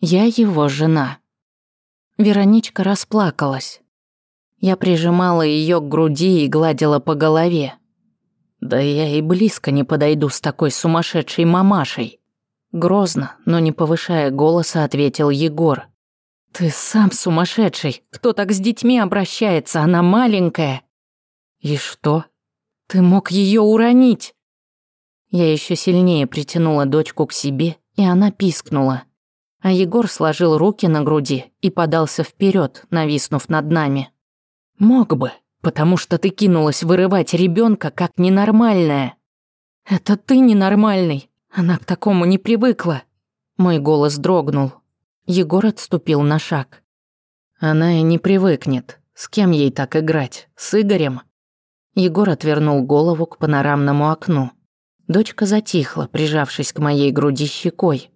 Я его жена. Вероничка расплакалась. Я прижимала ее к груди и гладила по голове. Да я и близко не подойду с такой сумасшедшей мамашей. Грозно, но не повышая голоса, ответил Егор. Ты сам сумасшедший. Кто так с детьми обращается? Она маленькая. И что? Ты мог ее уронить. Я еще сильнее притянула дочку к себе, и она пискнула а Егор сложил руки на груди и подался вперед, нависнув над нами. «Мог бы, потому что ты кинулась вырывать ребенка как ненормальная». «Это ты ненормальный, она к такому не привыкла». Мой голос дрогнул. Егор отступил на шаг. «Она и не привыкнет. С кем ей так играть? С Игорем?» Егор отвернул голову к панорамному окну. Дочка затихла, прижавшись к моей груди щекой,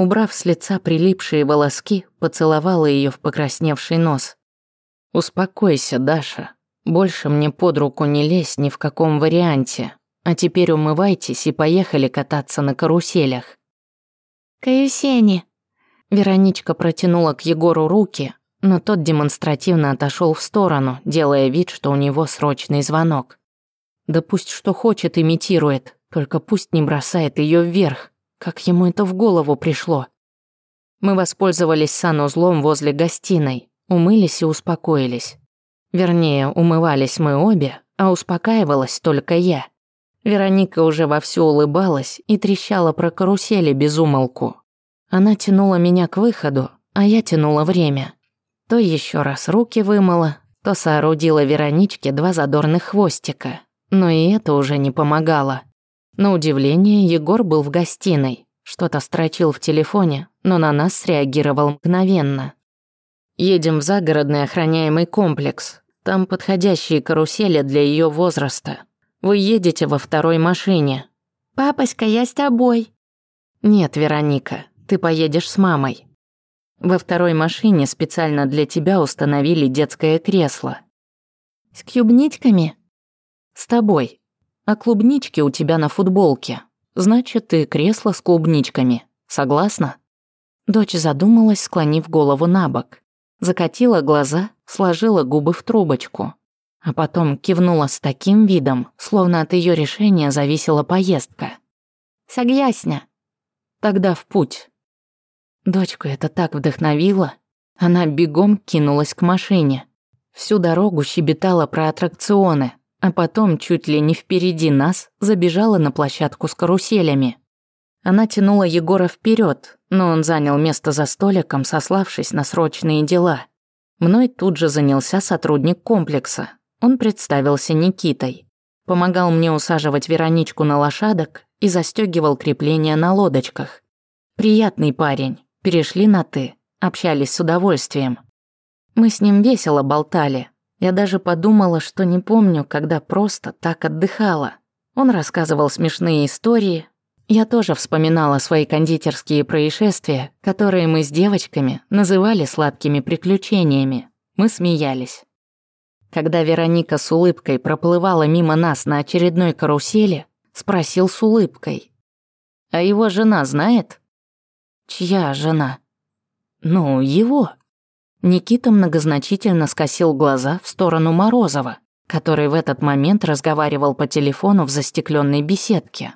Убрав с лица прилипшие волоски, поцеловала ее в покрасневший нос. «Успокойся, Даша. Больше мне под руку не лезь ни в каком варианте. А теперь умывайтесь и поехали кататься на каруселях». «Каюсени!» Вероничка протянула к Егору руки, но тот демонстративно отошел в сторону, делая вид, что у него срочный звонок. Да пусть что хочет имитирует, только пусть не бросает ее вверх. Как ему это в голову пришло? Мы воспользовались санузлом возле гостиной, умылись и успокоились. Вернее, умывались мы обе, а успокаивалась только я. Вероника уже вовсю улыбалась и трещала про карусели без умолку. Она тянула меня к выходу, а я тянула время. То еще раз руки вымыла, то соорудила Вероничке два задорных хвостика. Но и это уже не помогало. На удивление, Егор был в гостиной. Что-то строчил в телефоне, но на нас среагировал мгновенно. «Едем в загородный охраняемый комплекс. Там подходящие карусели для ее возраста. Вы едете во второй машине». «Папочка, я с тобой». «Нет, Вероника, ты поедешь с мамой». Во второй машине специально для тебя установили детское кресло. «С кюбнитьками?» «С тобой, а о клубничке у тебя на футболке. Значит, ты кресло с клубничками. Согласна?» Дочь задумалась, склонив голову на бок. Закатила глаза, сложила губы в трубочку. А потом кивнула с таким видом, словно от ее решения зависела поездка. «Согласна». «Тогда в путь». Дочку это так вдохновило. Она бегом кинулась к машине. Всю дорогу щебетала про аттракционы, а потом чуть ли не впереди нас забежала на площадку с каруселями. Она тянула Егора вперед, но он занял место за столиком, сославшись на срочные дела. Мной тут же занялся сотрудник комплекса. Он представился Никитой. Помогал мне усаживать Вероничку на лошадок и застегивал крепления на лодочках. Приятный парень. Перешли на «ты», общались с удовольствием. Мы с ним весело болтали, я даже подумала, что не помню, когда просто так отдыхала. Он рассказывал смешные истории. Я тоже вспоминала свои кондитерские происшествия, которые мы с девочками называли сладкими приключениями. Мы смеялись. Когда Вероника с улыбкой проплывала мимо нас на очередной карусели, спросил с улыбкой. «А его жена знает?» «Чья жена?» «Ну, его», Никита многозначительно скосил глаза в сторону Морозова, который в этот момент разговаривал по телефону в застекленной беседке.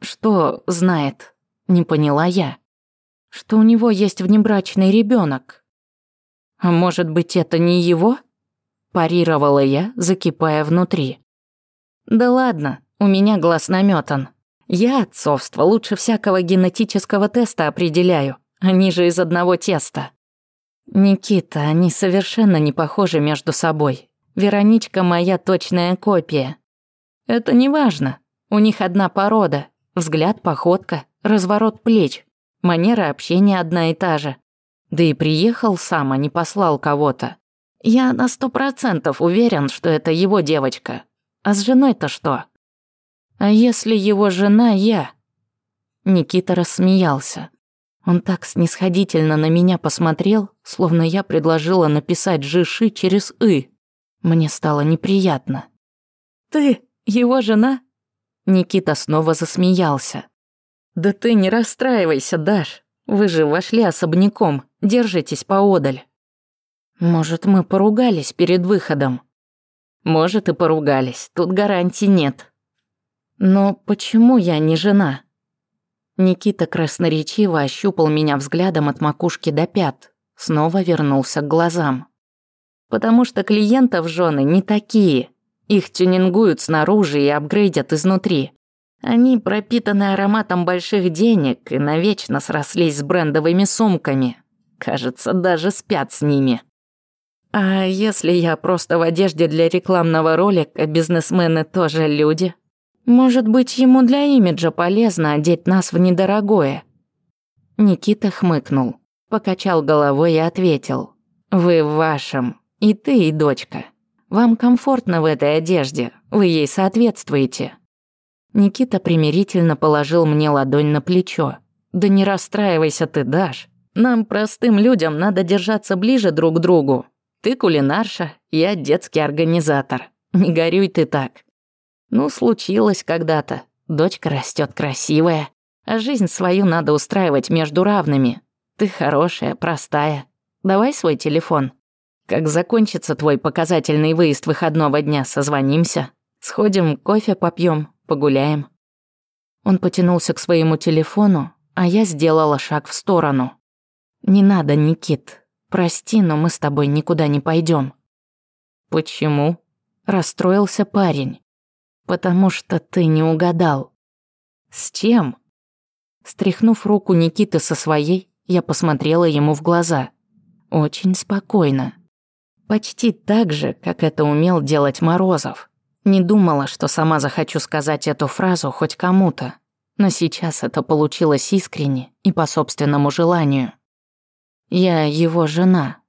«Что знает?» — не поняла я. «Что у него есть внебрачный ребенок? «А может быть, это не его?» — парировала я, закипая внутри. «Да ладно, у меня глаз наметан. Я отцовство лучше всякого генетического теста определяю. А Они же из одного теста». Никита, они совершенно не похожи между собой. Вероничка моя точная копия. Это не важно. У них одна порода. Взгляд, походка, разворот плеч. Манера общения одна и та же. Да и приехал сам, а не послал кого-то. Я на сто процентов уверен, что это его девочка. А с женой-то что? А если его жена я? Никита рассмеялся. Он так снисходительно на меня посмотрел, словно я предложила написать «жиши» через «ы». Мне стало неприятно. «Ты его жена?» Никита снова засмеялся. «Да ты не расстраивайся, Даш. Вы же вошли особняком, держитесь поодаль». «Может, мы поругались перед выходом?» «Может, и поругались, тут гарантий нет». «Но почему я не жена?» Никита красноречиво ощупал меня взглядом от макушки до пят снова вернулся к глазам. «Потому что клиентов жены не такие. Их тюнингуют снаружи и апгрейдят изнутри. Они пропитаны ароматом больших денег и навечно срослись с брендовыми сумками. Кажется, даже спят с ними. А если я просто в одежде для рекламного ролика, бизнесмены тоже люди? Может быть, ему для имиджа полезно одеть нас в недорогое? Никита хмыкнул. Покачал головой и ответил. «Вы в вашем. И ты, и дочка. Вам комфортно в этой одежде. Вы ей соответствуете». Никита примирительно положил мне ладонь на плечо. «Да не расстраивайся ты, Даш. Нам, простым людям, надо держаться ближе друг к другу. Ты кулинарша, я детский организатор. Не горюй ты так. Ну, случилось когда-то. Дочка растет красивая. А жизнь свою надо устраивать между равными. Ты хорошая, простая. Давай свой телефон. Как закончится твой показательный выезд выходного дня, созвонимся. Сходим, кофе попьем, погуляем». Он потянулся к своему телефону, а я сделала шаг в сторону. «Не надо, Никит. Прости, но мы с тобой никуда не пойдем. «Почему?» – расстроился парень. «Потому что ты не угадал». «С чем?» Стряхнув руку Никиты со своей, я посмотрела ему в глаза. Очень спокойно. Почти так же, как это умел делать Морозов. Не думала, что сама захочу сказать эту фразу хоть кому-то. Но сейчас это получилось искренне и по собственному желанию. Я его жена.